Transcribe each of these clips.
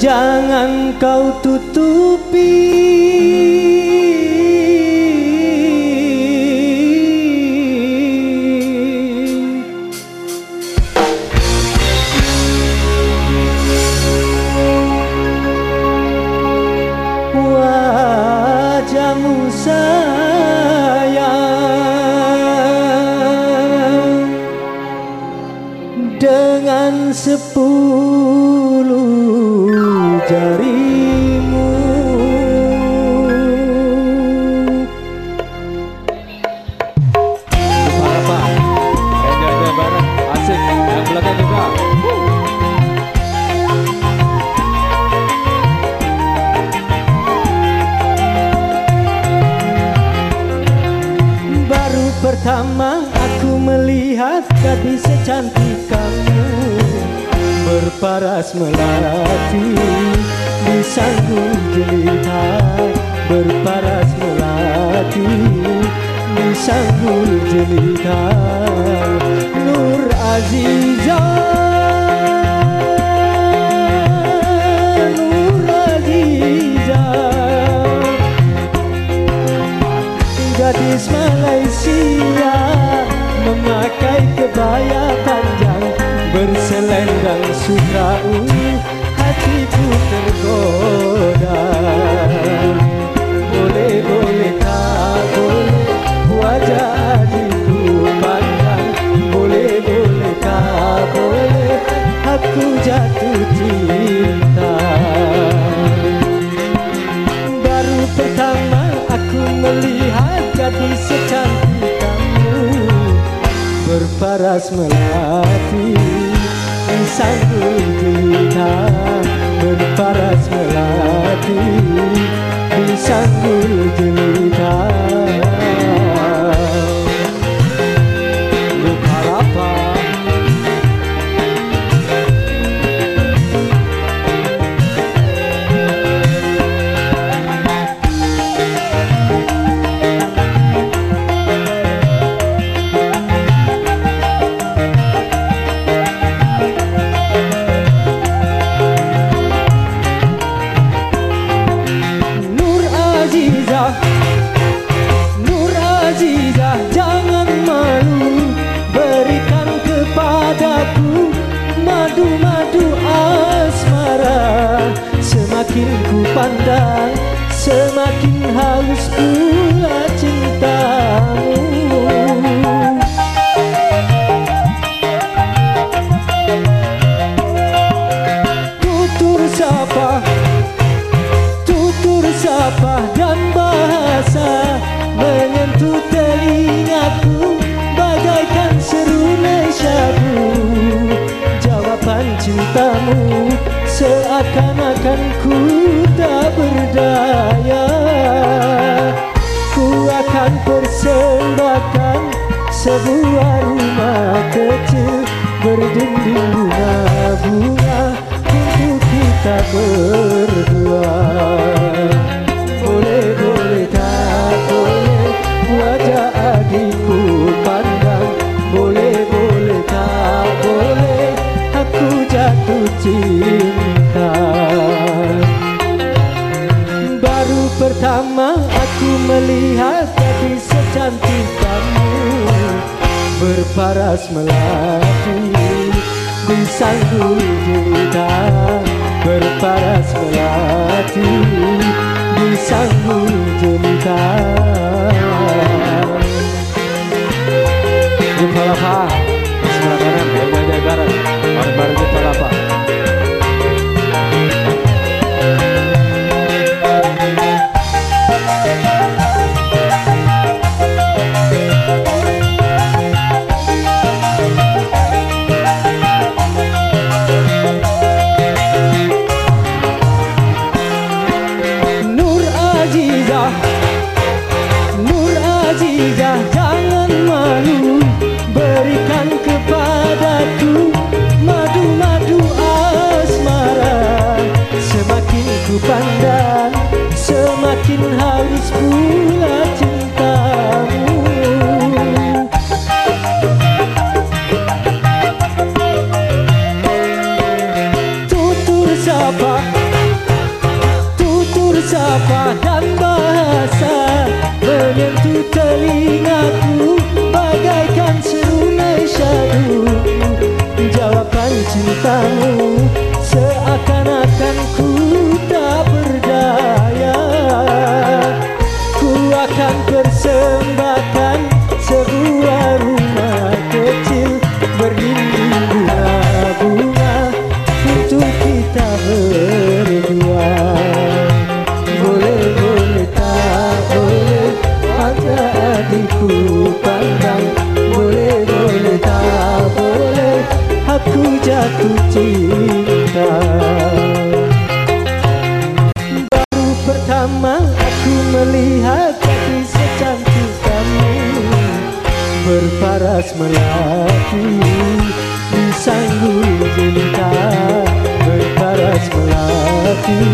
Jangan kau tutupi. Wajahmu sayang. Dengan sepuluh Baru pertama aku melihat gadis secantik kamu. Berparas melati di sanggul jelita. Berparas melati di sanggul jelita Gadis Malaysia Memakai kebaya jatuh cinta. Baru pertama aku melihat gadis secantik kamu Berparas melati. Sanggul jelita Berparas melati. Di sanggul Semakin ku pandang Semakin haus pula cintamu Sebuah rumah kecil Berdinding bunga-bunga Untuk kita berdua Boleh, boleh, tak boleh Wajah adikku pandang Boleh, boleh, tak boleh Aku jatuh cinta Baru pertama aku melihat gadis secantik kamu Berparas melati. Di sanggul jelita Berparas melati. Di sanggul jelita Jumpa jatuh cinta. Baru pertama aku melihat gadis secantik kamu. Berparas melati di sanggul jelita Berparas melati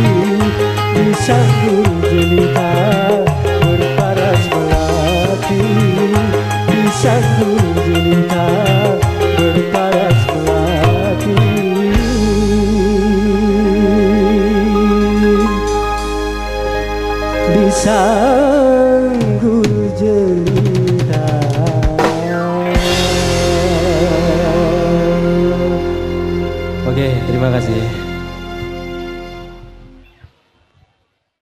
di sanggul jelita Berparas melati di sanggul